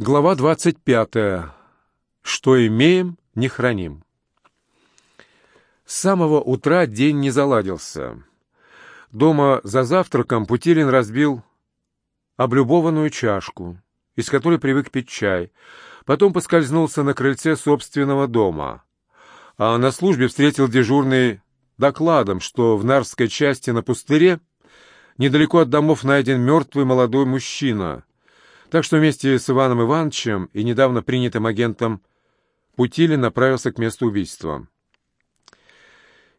Глава 25. Что имеем, не храним. С самого утра день не заладился. Дома за завтраком Путилин разбил облюбованную чашку, из которой привык пить чай, потом поскользнулся на крыльце собственного дома, а на службе встретил дежурный докладом, что в Нарвской части на пустыре недалеко от домов найден мертвый молодой мужчина — так что вместе с Иваном Ивановичем и недавно принятым агентом Путилин направился к месту убийства.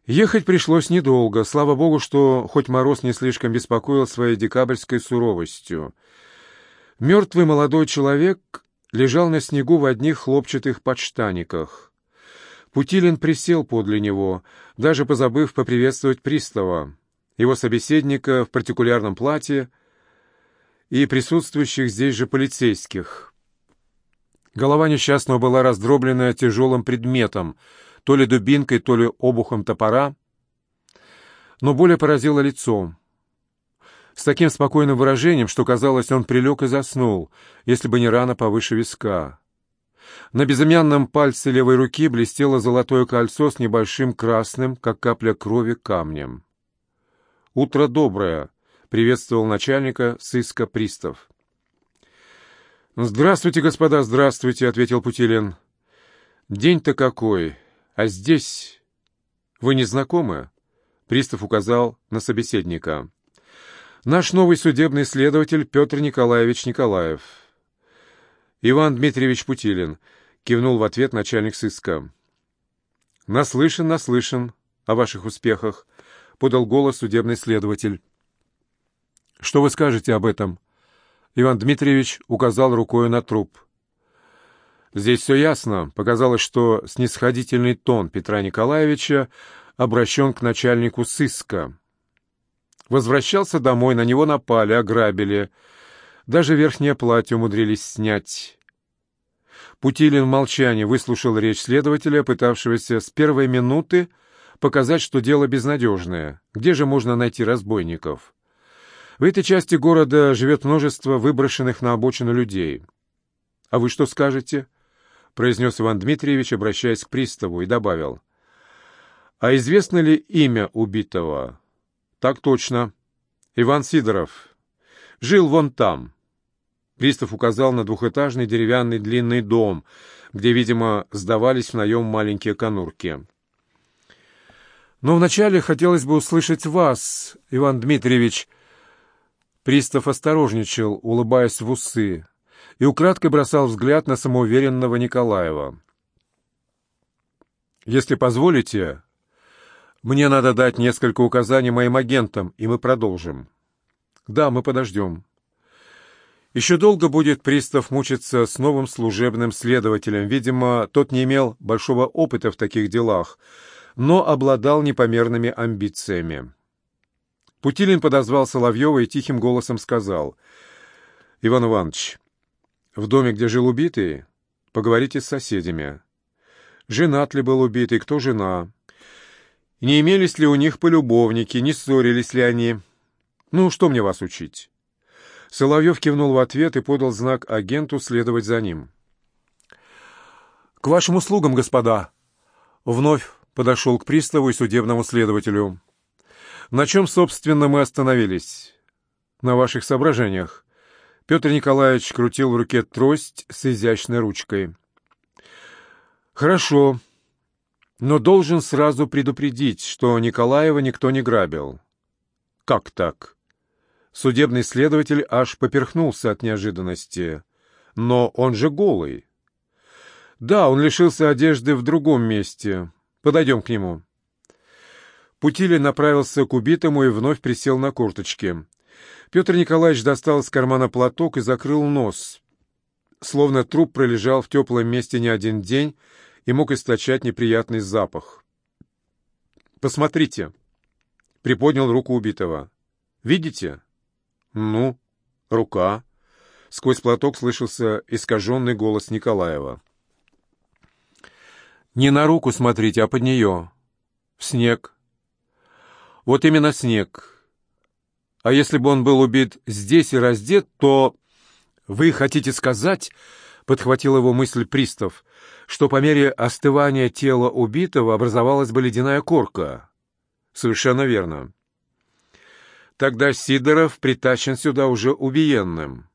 Ехать пришлось недолго, слава богу, что хоть мороз не слишком беспокоил своей декабрьской суровостью. Мертвый молодой человек лежал на снегу в одних хлопчатых подштаниках. Путилин присел подле него, даже позабыв поприветствовать пристава. Его собеседника в партикулярном платье — и присутствующих здесь же полицейских. Голова несчастного была раздроблена тяжелым предметом, то ли дубинкой, то ли обухом топора, но более поразило лицо. С таким спокойным выражением, что, казалось, он прилег и заснул, если бы не рана повыше виска. На безымянном пальце левой руки блестело золотое кольцо с небольшим красным, как капля крови, камнем. «Утро доброе!» Приветствовал начальника сыска пристав. «Здравствуйте, господа, здравствуйте», — ответил Путилин. «День-то какой, а здесь вы не знакомы?» Пристав указал на собеседника. «Наш новый судебный следователь Петр Николаевич Николаев». «Иван Дмитриевич Путилин», — кивнул в ответ начальник сыска. «Наслышан, наслышан о ваших успехах», — подал голос судебный следователь. Что вы скажете об этом? Иван Дмитриевич указал рукой на труп. Здесь все ясно. Показалось, что снисходительный тон Петра Николаевича обращен к начальнику сыска. Возвращался домой, на него напали, ограбили. Даже верхнее платье умудрились снять. Путилин в молчании выслушал речь следователя, пытавшегося с первой минуты показать, что дело безнадежное. Где же можно найти разбойников? В этой части города живет множество выброшенных на обочину людей. — А вы что скажете? — произнес Иван Дмитриевич, обращаясь к приставу, и добавил. — А известно ли имя убитого? — Так точно. Иван Сидоров. Жил вон там. Пристав указал на двухэтажный деревянный длинный дом, где, видимо, сдавались в наем маленькие конурки. Но вначале хотелось бы услышать вас, Иван Дмитриевич, — Пристав осторожничал, улыбаясь в усы, и украдкой бросал взгляд на самоуверенного Николаева. «Если позволите, мне надо дать несколько указаний моим агентам, и мы продолжим». «Да, мы подождем». Еще долго будет пристав мучиться с новым служебным следователем. Видимо, тот не имел большого опыта в таких делах, но обладал непомерными амбициями. Путилин подозвал Соловьева и тихим голосом сказал. «Иван Иванович, в доме, где жил убитый, поговорите с соседями. Женат ли был убитый, кто жена? Не имелись ли у них полюбовники, не ссорились ли они? Ну, что мне вас учить?» Соловьев кивнул в ответ и подал знак агенту следовать за ним. «К вашим услугам, господа!» Вновь подошел к приставу и судебному следователю. На чем, собственно, мы остановились? На ваших соображениях. Петр Николаевич крутил в руке трость с изящной ручкой. Хорошо, но должен сразу предупредить, что Николаева никто не грабил. Как так? Судебный следователь аж поперхнулся от неожиданности. Но он же голый. Да, он лишился одежды в другом месте. Подойдем к нему. Путилин направился к убитому и вновь присел на корточки. Петр Николаевич достал из кармана платок и закрыл нос. Словно труп пролежал в теплом месте не один день и мог источать неприятный запах. «Посмотрите!» — приподнял руку убитого. «Видите?» «Ну, рука». Сквозь платок слышался искаженный голос Николаева. «Не на руку смотрите, а под нее. В снег. Вот именно снег. А если бы он был убит здесь и раздет, то... «Вы хотите сказать, — подхватил его мысль пристав, — что по мере остывания тела убитого образовалась бы ледяная корка?» «Совершенно верно. Тогда Сидоров притащен сюда уже убиенным».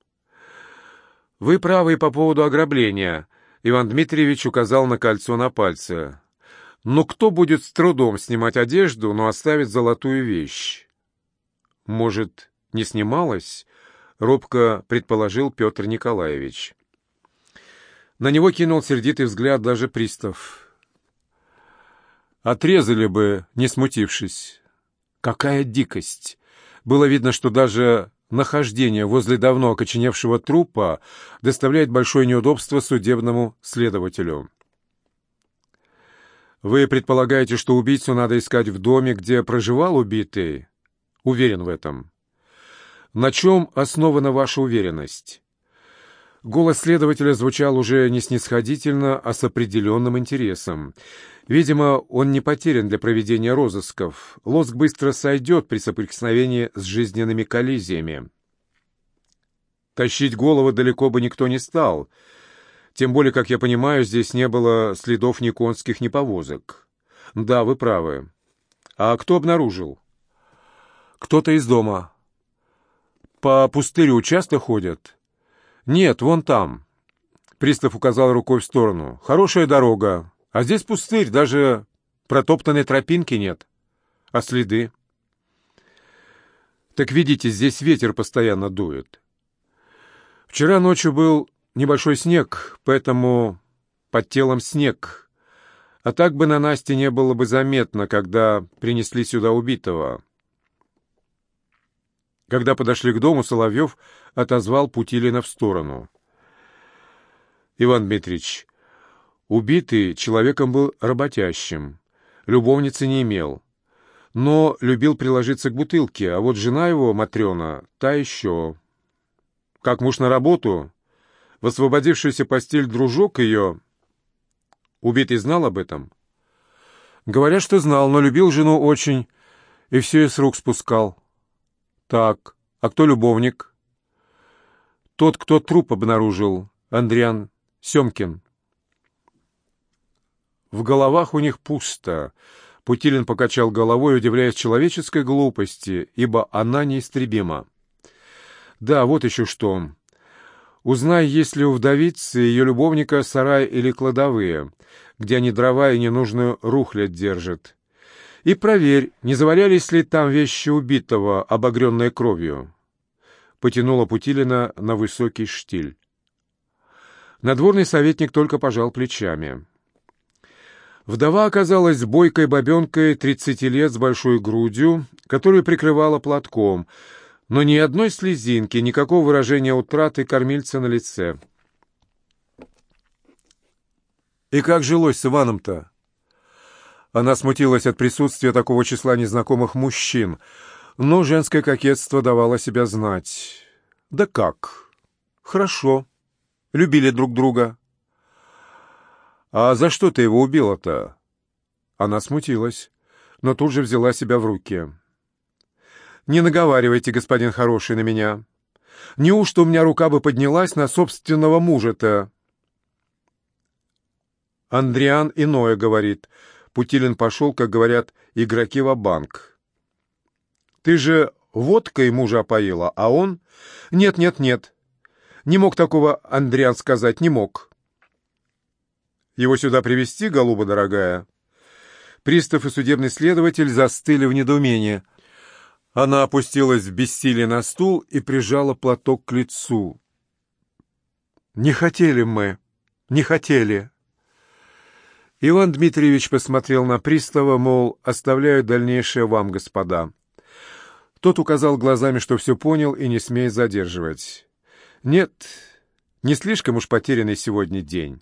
«Вы правы по поводу ограбления», — Иван Дмитриевич указал на кольцо на пальце. «Но кто будет с трудом снимать одежду, но оставит золотую вещь?» «Может, не снималась?» — робко предположил Петр Николаевич. На него кинул сердитый взгляд даже пристав. Отрезали бы, не смутившись. Какая дикость! Было видно, что даже нахождение возле давно окоченевшего трупа доставляет большое неудобство судебному следователю. Вы предполагаете, что убийцу надо искать в доме, где проживал убитый? Уверен в этом. На чем основана ваша уверенность? Голос следователя звучал уже не снисходительно, а с определенным интересом. Видимо, он не потерян для проведения розысков. Лоск быстро сойдет при соприкосновении с жизненными коллизиями. Тащить голову далеко бы никто не стал. Тем более, как я понимаю, здесь не было следов ни конских, ни повозок. Да, вы правы. А кто обнаружил? Кто-то из дома. По пустырю часто ходят? Нет, вон там. Пристав указал рукой в сторону. Хорошая дорога. А здесь пустырь, даже протоптанной тропинки нет. А следы? Так видите, здесь ветер постоянно дует. Вчера ночью был небольшой снег, поэтому под телом снег. А так бы на Насте не было бы заметно, когда принесли сюда убитого. Когда подошли к дому, Соловьев отозвал Путилина в сторону. «Иван Дмитриевич, убитый человеком был работящим, любовницы не имел, но любил приложиться к бутылке, а вот жена его, Матрена, та еще. Как муж на работу, в освободившуюся постель дружок ее... Убитый знал об этом?» «Говорят, что знал, но любил жену очень и все с рук спускал». Так, а кто любовник? Тот, кто труп обнаружил, Андриан Семкин. В головах у них пусто. Путилин покачал головой, удивляясь человеческой глупости, ибо она неистребима. Да, вот еще что. Узнай, есть ли у вдовицы ее любовника сарай или кладовые, где они дрова и ненужную рухлядь держат. И проверь, не завалялись ли там вещи убитого, обогренные кровью. Потянула Путилина на высокий штиль. Надворный советник только пожал плечами. Вдова оказалась бойкой бабенкой тридцати лет с большой грудью, которую прикрывала платком, но ни одной слезинки, никакого выражения утраты кормильца на лице. «И как жилось с Иваном-то?» Она смутилась от присутствия такого числа незнакомых мужчин, но женское кокетство давало себя знать. «Да как? Хорошо. Любили друг друга». «А за что ты его убила-то?» Она смутилась, но тут же взяла себя в руки. «Не наговаривайте, господин хороший, на меня. Неужто у меня рука бы поднялась на собственного мужа-то?» Андриан иное говорит — Путилин пошел, как говорят игроки в банк «Ты же водкой мужа опоила, а он...» «Нет, нет, нет. Не мог такого Андриан сказать, не мог». «Его сюда привести голуба дорогая?» Пристав и судебный следователь застыли в недоумении. Она опустилась в бессилие на стул и прижала платок к лицу. «Не хотели мы, не хотели». Иван Дмитриевич посмотрел на пристава, мол, оставляю дальнейшее вам, господа. Тот указал глазами, что все понял и не смеет задерживать. Нет, не слишком уж потерянный сегодня день.